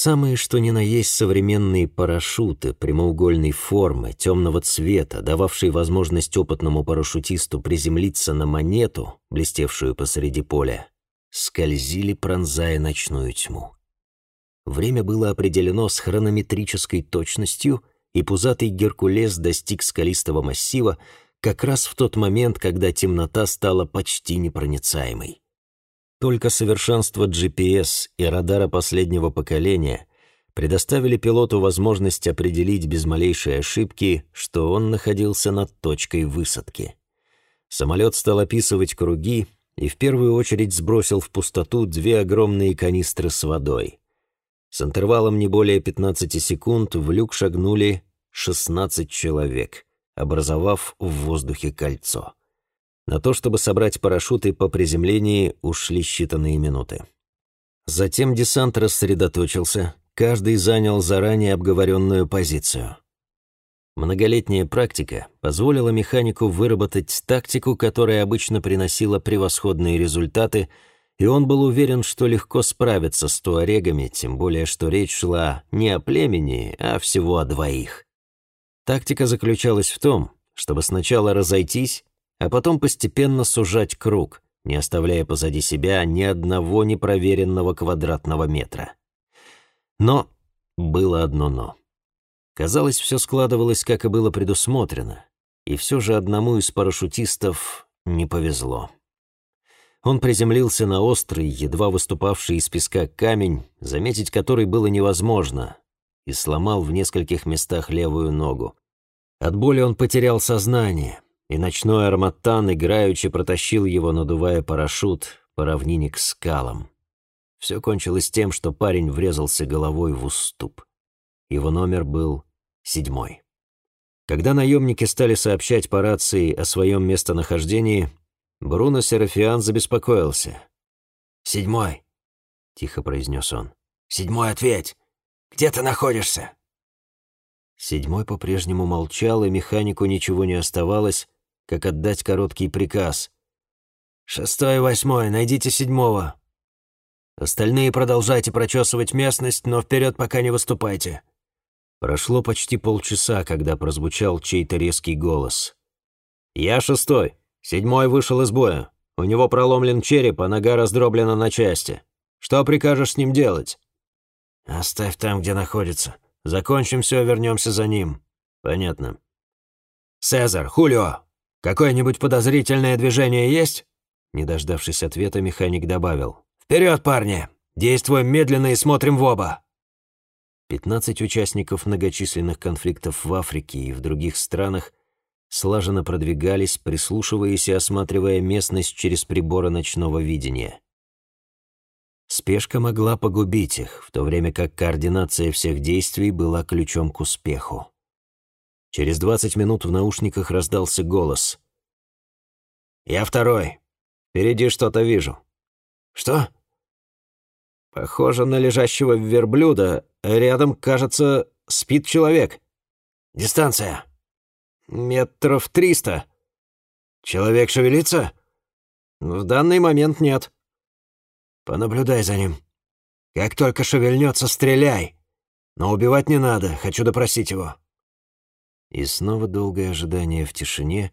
Самые что ни на есть современные парашюты прямоугольной формы, темного цвета, дававшие возможность опытному парашютисту приземлиться на монету, блестевшую посреди поля, скользили, пронзая ночную тьму. Время было определено с хронометрической точностью, и пузатый Геркулес достиг скалистого массива как раз в тот момент, когда темнота стала почти непроницаемой. Только совершенство GPS и радара последнего поколения предоставили пилоту возможность определить без малейшей ошибки, что он находился над точкой высадки. Самолет стал описывать круги и в первую очередь сбросил в пустоту две огромные канистры с водой. С интервалом не более 15 секунд в люк шагнули 16 человек, образовав в воздухе кольцо. На то, чтобы собрать парашюты по приземлении, ушли считанные минуты. Затем десант рассредоточился, каждый занял заранее обговоренную позицию. Многолетняя практика позволила механику выработать тактику, которая обычно приносила превосходные результаты, и он был уверен, что легко справится с туарегами, тем более что речь шла не о племени, а всего о двоих. Тактика заключалась в том, чтобы сначала разойтись, а потом постепенно сужать круг, не оставляя позади себя ни одного непроверенного квадратного метра. Но было одно «но». Казалось, все складывалось, как и было предусмотрено, и все же одному из парашютистов не повезло. Он приземлился на острый, едва выступавший из песка камень, заметить который было невозможно, и сломал в нескольких местах левую ногу. От боли он потерял сознание — и ночной арматан играючи протащил его, надувая парашют, по равнине к скалам. Все кончилось тем, что парень врезался головой в уступ. Его номер был седьмой. Когда наемники стали сообщать по рации о своем местонахождении, Бруно Серафиан забеспокоился. «Седьмой», — тихо произнес он. «Седьмой, ответь! Где ты находишься?» Седьмой по-прежнему молчал, и механику ничего не оставалось, как отдать короткий приказ. «Шестой и восьмой, найдите седьмого. Остальные продолжайте прочесывать местность, но вперед пока не выступайте». Прошло почти полчаса, когда прозвучал чей-то резкий голос. «Я шестой. Седьмой вышел из боя. У него проломлен череп, а нога раздроблена на части. Что прикажешь с ним делать?» «Оставь там, где находится. Закончим все, вернемся за ним». «Понятно». «Цезарь, Хулио, Какое-нибудь подозрительное движение есть?» Не дождавшись ответа, механик добавил. «Вперед, парни! Действуем медленно и смотрим в оба!» Пятнадцать участников многочисленных конфликтов в Африке и в других странах слаженно продвигались, прислушиваясь и осматривая местность через приборы ночного видения. Спешка могла погубить их, в то время как координация всех действий была ключом к успеху. Через двадцать минут в наушниках раздался голос. «Я второй. Впереди что-то вижу». «Что?» «Похоже на лежащего верблюда. Рядом, кажется, спит человек». «Дистанция?» «Метров триста». «Человек шевелится?» «В данный момент нет». «Понаблюдай за ним. Как только шевельнется, стреляй. Но убивать не надо, хочу допросить его». И снова долгое ожидание в тишине,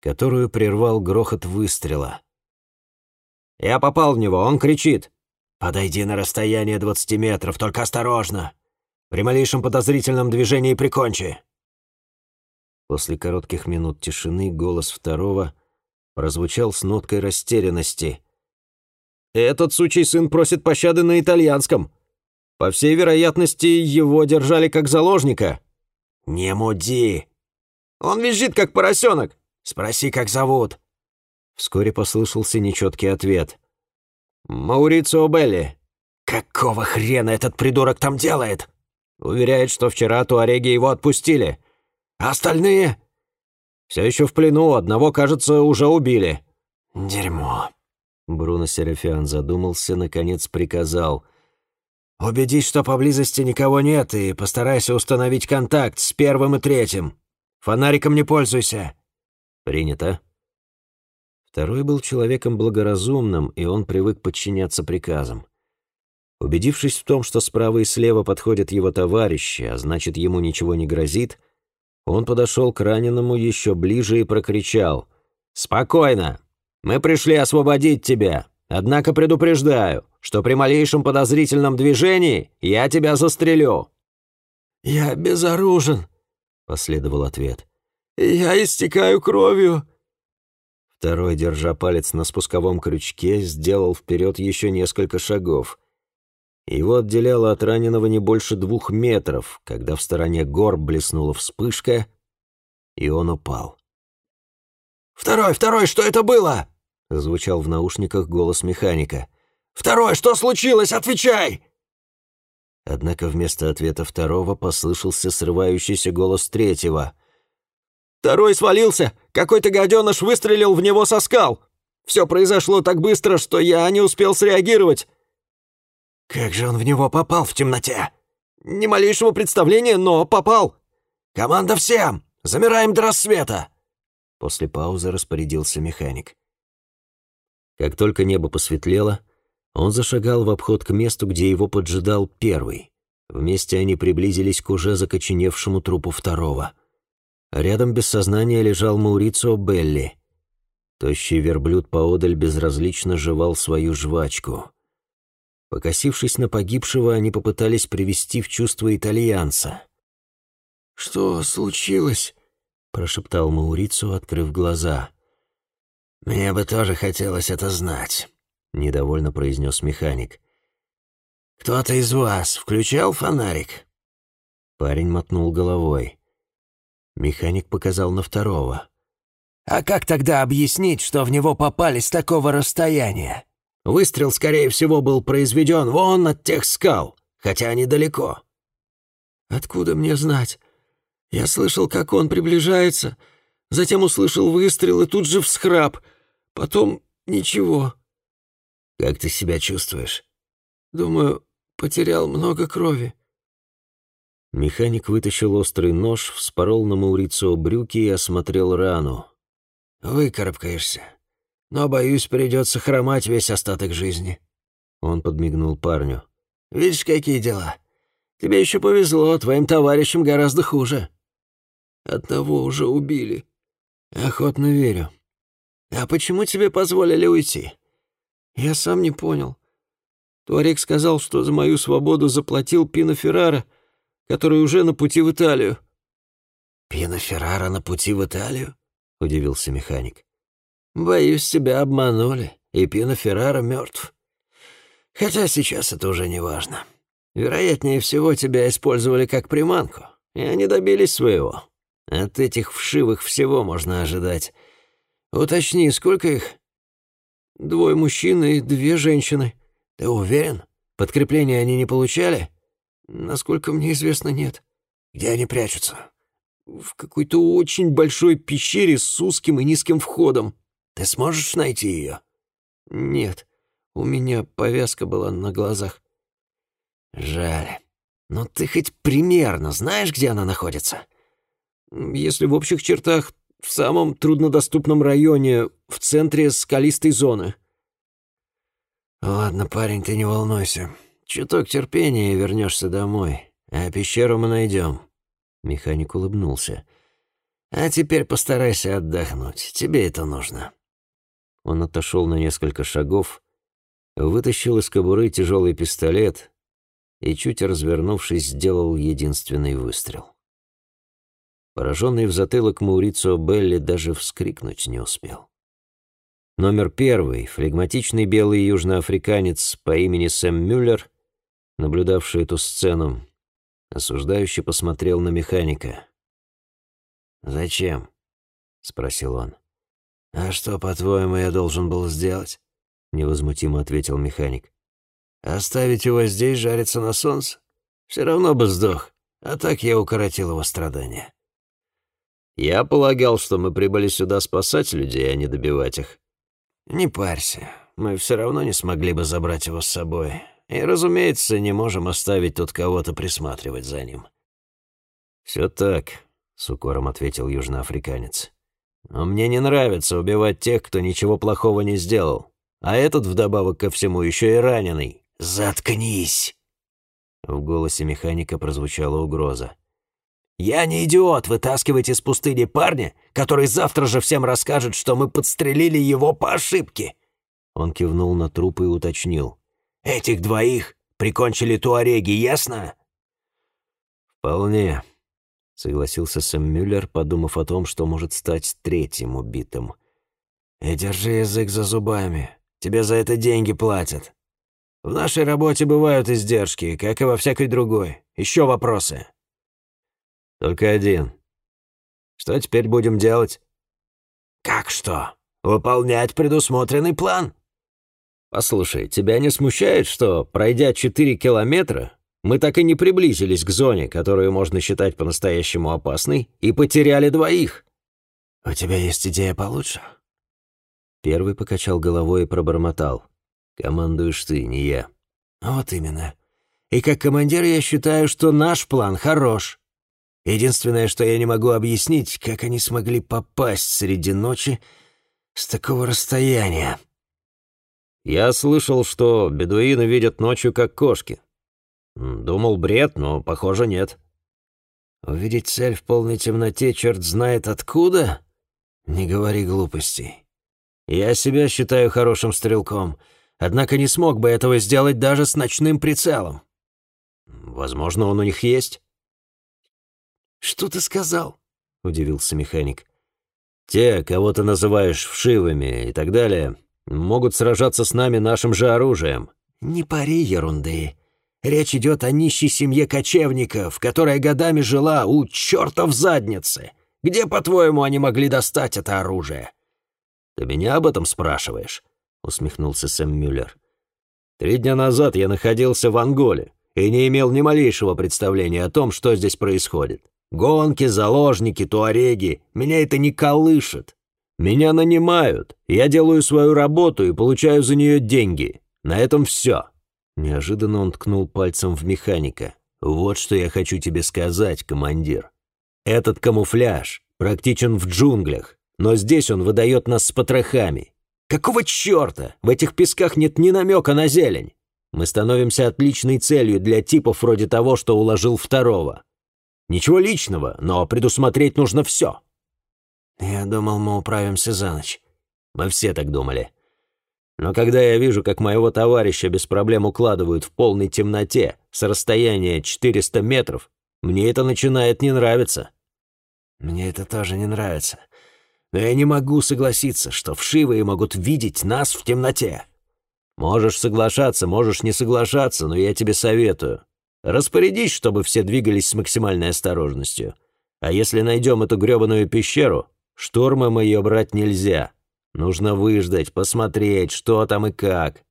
которую прервал грохот выстрела. «Я попал в него, он кричит!» «Подойди на расстояние двадцати метров, только осторожно! При малейшем подозрительном движении прикончи!» После коротких минут тишины голос второго прозвучал с ноткой растерянности. «Этот сучий сын просит пощады на итальянском. По всей вероятности, его держали как заложника». «Не муди!» «Он визжит, как поросенок!» «Спроси, как зовут!» Вскоре послышался нечеткий ответ. «Маурицио Белли». «Какого хрена этот придурок там делает?» «Уверяет, что вчера туареги его отпустили. А остальные?» «Все еще в плену, одного, кажется, уже убили». «Дерьмо». Бруно Серафиан задумался, наконец приказал. Убедись, что поблизости никого нет, и постарайся установить контакт с первым и третьим. Фонариком не пользуйся». «Принято». Второй был человеком благоразумным, и он привык подчиняться приказам. Убедившись в том, что справа и слева подходят его товарищи, а значит, ему ничего не грозит, он подошел к раненому еще ближе и прокричал. «Спокойно! Мы пришли освободить тебя, однако предупреждаю, что при малейшем подозрительном движении я тебя застрелю». «Я безоружен», — последовал ответ. «Я истекаю кровью». Второй, держа палец на спусковом крючке, сделал вперед еще несколько шагов. Его отделяло от раненого не больше двух метров, когда в стороне гор блеснула вспышка, и он упал. «Второй, второй, что это было?» — звучал в наушниках голос механика. «Второй, что случилось? Отвечай!» Однако вместо ответа второго послышался срывающийся голос третьего. «Второй свалился! Какой-то гаденыш выстрелил в него со скал! Все произошло так быстро, что я не успел среагировать!» «Как же он в него попал в темноте?» «Ни малейшего представления, но попал!» «Команда всем! Замираем до рассвета!» После паузы распорядился механик. Как только небо посветлело, он зашагал в обход к месту, где его поджидал первый. Вместе они приблизились к уже закоченевшему трупу второго. Рядом без сознания лежал Маурицио Белли. Тощий верблюд поодаль безразлично жевал свою жвачку. Покосившись на погибшего, они попытались привести в чувство итальянца. «Что случилось?» — прошептал Маурицу, открыв глаза. «Мне бы тоже хотелось это знать», — недовольно произнес механик. «Кто-то из вас включал фонарик?» Парень мотнул головой. Механик показал на второго. «А как тогда объяснить, что в него попали с такого расстояния?» Выстрел, скорее всего, был произведен вон от тех скал, хотя недалеко. Откуда мне знать? Я слышал, как он приближается, затем услышал выстрел и тут же всхрап. Потом ничего. Как ты себя чувствуешь? Думаю, потерял много крови. Механик вытащил острый нож, вспорол на Маурицио брюки и осмотрел рану. «Выкарабкаешься но, боюсь, придется хромать весь остаток жизни». Он подмигнул парню. «Видишь, какие дела? Тебе еще повезло, твоим товарищам гораздо хуже». «Одного уже убили». «Охотно верю». «А почему тебе позволили уйти?» «Я сам не понял. Туарек сказал, что за мою свободу заплатил Пино Феррара, который уже на пути в Италию». «Пино Феррара на пути в Италию?» — удивился механик. Боюсь, тебя обманули, и Пино Феррара мертв. Хотя сейчас это уже не важно. Вероятнее всего, тебя использовали как приманку, и они добились своего. От этих вшивых всего можно ожидать. Уточни, сколько их? Двое мужчин и две женщины. Ты уверен? Подкрепления они не получали? Насколько мне известно, нет. Где они прячутся? В какой-то очень большой пещере с узким и низким входом. Ты сможешь найти ее?» «Нет, у меня повязка была на глазах». «Жаль. Но ты хоть примерно знаешь, где она находится?» «Если в общих чертах, в самом труднодоступном районе, в центре скалистой зоны». «Ладно, парень, ты не волнуйся. Чуток терпения и вернешься домой. А пещеру мы найдем». Механик улыбнулся. «А теперь постарайся отдохнуть. Тебе это нужно». Он отошел на несколько шагов, вытащил из кобуры тяжелый пистолет и, чуть развернувшись, сделал единственный выстрел. Пораженный в затылок Маурицио Белли даже вскрикнуть не успел. Номер первый, флегматичный белый южноафриканец по имени Сэм Мюллер, наблюдавший эту сцену, осуждающе посмотрел на механика. «Зачем?» — спросил он. «А что, по-твоему, я должен был сделать?» — невозмутимо ответил механик. «Оставить его здесь жариться на солнце? Все равно бы сдох, а так я укоротил его страдания». «Я полагал, что мы прибыли сюда спасать людей, а не добивать их». «Не парься, мы все равно не смогли бы забрать его с собой. И, разумеется, не можем оставить тут кого-то присматривать за ним». «Все так», — с укором ответил южноафриканец. Но мне не нравится убивать тех, кто ничего плохого не сделал. А этот, вдобавок ко всему, еще и раненый. заткнись!» В голосе механика прозвучала угроза. «Я не идиот вытаскивать из пустыни парня, который завтра же всем расскажет, что мы подстрелили его по ошибке!» Он кивнул на трупы и уточнил. «Этих двоих прикончили туареги, ясно?» «Вполне», — согласился Сэм Мюллер, подумав о том, что может стать третьим убитым. «И держи язык за зубами. Тебе за это деньги платят. В нашей работе бывают издержки, как и во всякой другой. Еще вопросы?» «Только один. Что теперь будем делать?» «Как что? Выполнять предусмотренный план?» «Послушай, тебя не смущает, что, пройдя четыре километра, мы так и не приблизились к зоне, которую можно считать по-настоящему опасной, и потеряли двоих?» «У тебя есть идея получше?» Первый покачал головой и пробормотал. «Командуешь ты, не я». «Вот именно. И как командир я считаю, что наш план хорош. Единственное, что я не могу объяснить, как они смогли попасть среди ночи с такого расстояния». Я слышал, что бедуины видят ночью как кошки. Думал, бред, но, похоже, нет. Увидеть цель в полной темноте черт знает откуда? Не говори глупостей. Я себя считаю хорошим стрелком, однако не смог бы этого сделать даже с ночным прицелом. Возможно, он у них есть. «Что ты сказал?» — удивился механик. «Те, кого ты называешь вшивыми и так далее, могут сражаться с нами нашим же оружием». «Не пари ерунды. Речь идет о нищей семье кочевников, которая годами жила у черта в заднице. Где, по-твоему, они могли достать это оружие?» «Ты меня об этом спрашиваешь?» — усмехнулся Сэм Мюллер. «Три дня назад я находился в Анголе и не имел ни малейшего представления о том, что здесь происходит. Гонки, заложники, туареги — меня это не колышет. Меня нанимают, я делаю свою работу и получаю за нее деньги. На этом все». Неожиданно он ткнул пальцем в механика. «Вот что я хочу тебе сказать, командир. Этот камуфляж практичен в джунглях, но здесь он выдает нас с потрохами. Какого черта? В этих песках нет ни намека на зелень. Мы становимся отличной целью для типов вроде того, что уложил второго. Ничего личного, но предусмотреть нужно все. «Я думал, мы управимся за ночь». Мы все так думали. Но когда я вижу, как моего товарища без проблем укладывают в полной темноте с расстояния 400 метров, мне это начинает не нравиться. Мне это тоже не нравится. Но я не могу согласиться, что вшивые могут видеть нас в темноте. Можешь соглашаться, можешь не соглашаться, но я тебе советую. Распорядись, чтобы все двигались с максимальной осторожностью. А если найдем эту грёбаную пещеру, Штурмом ее брать нельзя. Нужно выждать, посмотреть, что там и как.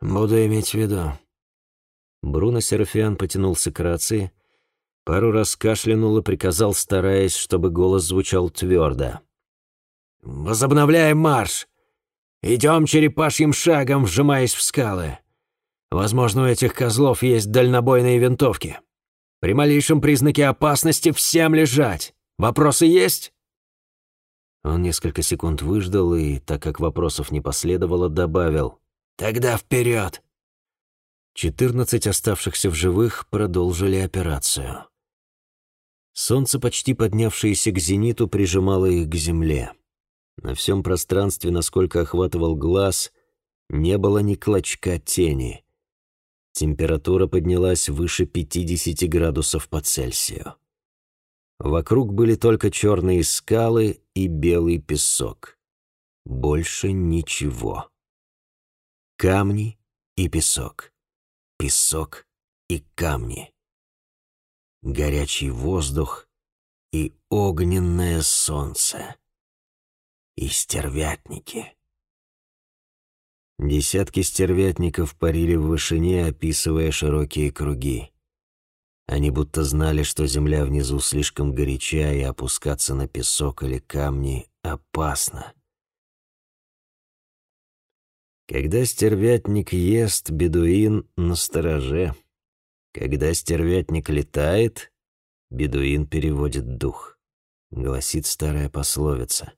Буду иметь в виду. Бруно Серафиан потянулся к рации, пару раз кашлянул и приказал, стараясь, чтобы голос звучал твердо. «Возобновляем марш! Идем черепашьим шагом, вжимаясь в скалы. Возможно, у этих козлов есть дальнобойные винтовки. При малейшем признаке опасности всем лежать. Вопросы есть?» Он несколько секунд выждал и, так как вопросов не последовало, добавил «Тогда вперед!». Четырнадцать оставшихся в живых продолжили операцию. Солнце, почти поднявшееся к зениту, прижимало их к земле. На всем пространстве, насколько охватывал глаз, не было ни клочка тени. Температура поднялась выше 50 градусов по Цельсию. Вокруг были только черные скалы и белый песок. Больше ничего. Камни и песок. Песок и камни. Горячий воздух и огненное солнце. И стервятники. Десятки стервятников парили в вышине, описывая широкие круги. Они будто знали, что земля внизу слишком горяча, и опускаться на песок или камни опасно. Когда стервятник ест, бедуин на стороже. Когда стервятник летает, бедуин переводит дух, гласит старая пословица.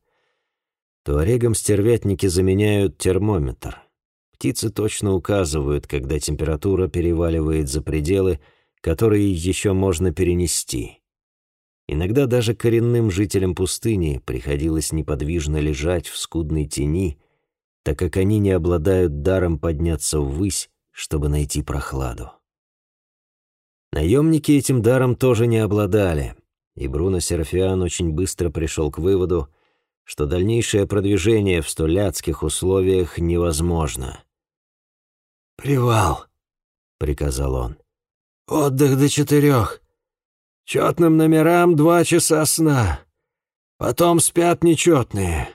Туарегам стервятники заменяют термометр. Птицы точно указывают, когда температура переваливает за пределы, которые еще можно перенести. Иногда даже коренным жителям пустыни приходилось неподвижно лежать в скудной тени, так как они не обладают даром подняться ввысь, чтобы найти прохладу. Наемники этим даром тоже не обладали, и Бруно Серафиан очень быстро пришел к выводу, что дальнейшее продвижение в столь адских условиях невозможно. «Привал», — приказал он. «Отдых до четырех. Четным номерам два часа сна. Потом спят нечетные».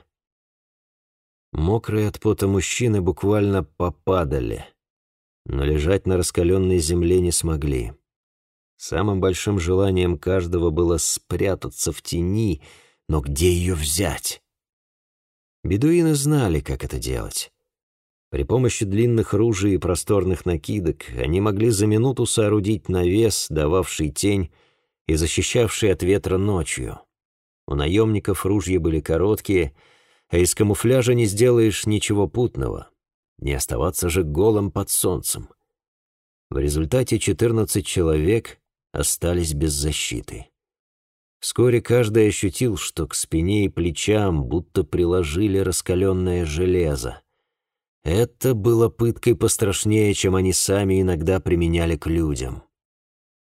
Мокрые от пота мужчины буквально попадали, но лежать на раскаленной земле не смогли. Самым большим желанием каждого было спрятаться в тени, но где ее взять? Бедуины знали, как это делать. При помощи длинных ружей и просторных накидок они могли за минуту соорудить навес, дававший тень и защищавший от ветра ночью. У наемников ружья были короткие, а из камуфляжа не сделаешь ничего путного. Не оставаться же голым под солнцем. В результате 14 человек остались без защиты. Вскоре каждый ощутил, что к спине и плечам будто приложили раскаленное железо. Это было пыткой пострашнее, чем они сами иногда применяли к людям.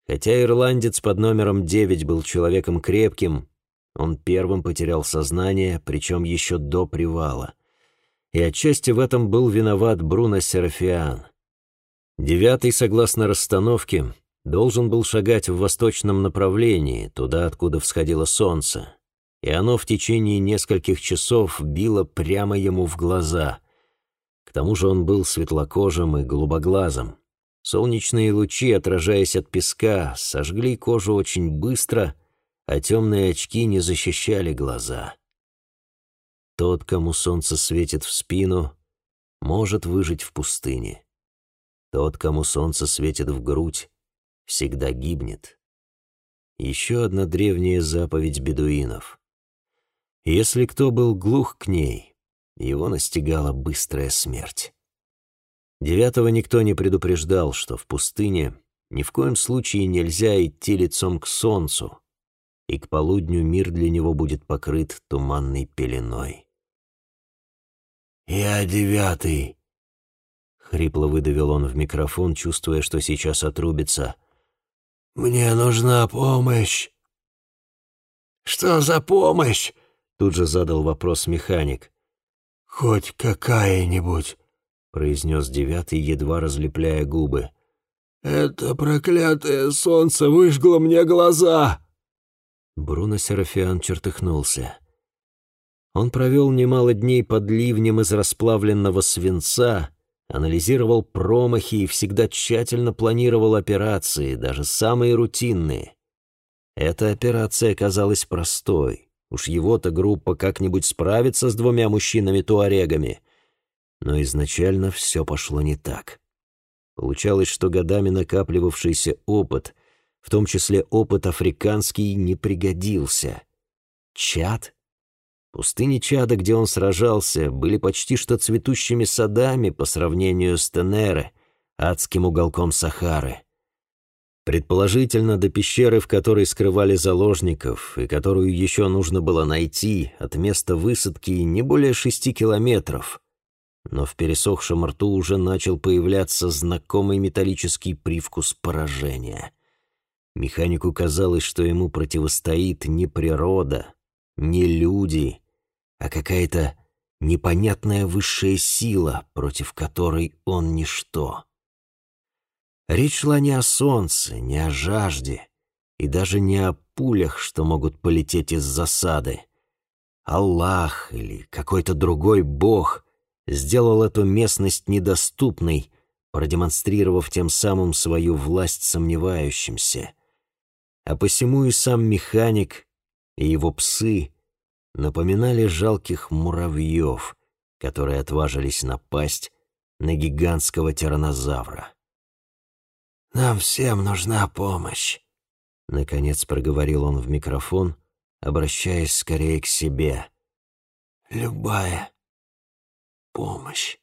Хотя ирландец под номером 9 был человеком крепким, он первым потерял сознание, причем еще до привала. И отчасти в этом был виноват Бруно Серафиан. Девятый, согласно расстановке, должен был шагать в восточном направлении, туда, откуда всходило солнце, и оно в течение нескольких часов било прямо ему в глаза. Тому же он был светлокожим и голубоглазым. Солнечные лучи, отражаясь от песка, сожгли кожу очень быстро, а темные очки не защищали глаза. Тот, кому солнце светит в спину, может выжить в пустыне. Тот, кому солнце светит в грудь, всегда гибнет. Еще одна древняя заповедь бедуинов. Если кто был глух к ней, его настигала быстрая смерть. Девятого никто не предупреждал, что в пустыне ни в коем случае нельзя идти лицом к солнцу, и к полудню мир для него будет покрыт туманной пеленой. «Я девятый», — хрипло выдавил он в микрофон, чувствуя, что сейчас отрубится — «Мне нужна помощь». «Что за помощь?» — тут же задал вопрос механик. «Хоть какая-нибудь», — произнес девятый, едва разлепляя губы. «Это проклятое солнце выжгло мне глаза!» Бруно Серафиан чертыхнулся. Он провел немало дней под ливнем из расплавленного свинца, анализировал промахи и всегда тщательно планировал операции, даже самые рутинные. Эта операция оказалась простой. Уж его-то группа как-нибудь справится с двумя мужчинами-туарегами. Но изначально все пошло не так. Получалось, что годами накапливавшийся опыт, в том числе опыт африканский, не пригодился. Чат Пустыни Чада, где он сражался, были почти что цветущими садами по сравнению с Тенере, адским уголком Сахары. Предположительно, до пещеры, в которой скрывали заложников, и которую еще нужно было найти, от места высадки не более шести километров. Но в пересохшем рту уже начал появляться знакомый металлический привкус поражения. Механику казалось, что ему противостоит не природа, не люди, а какая-то непонятная высшая сила, против которой он ничто. Речь шла не о солнце, не о жажде и даже не о пулях, что могут полететь из засады. Аллах или какой-то другой бог сделал эту местность недоступной, продемонстрировав тем самым свою власть сомневающимся. А посему и сам механик, и его псы — напоминали жалких муравьев, которые отважились напасть на гигантского тиранозавра. «Нам всем нужна помощь», — наконец проговорил он в микрофон, обращаясь скорее к себе. «Любая помощь».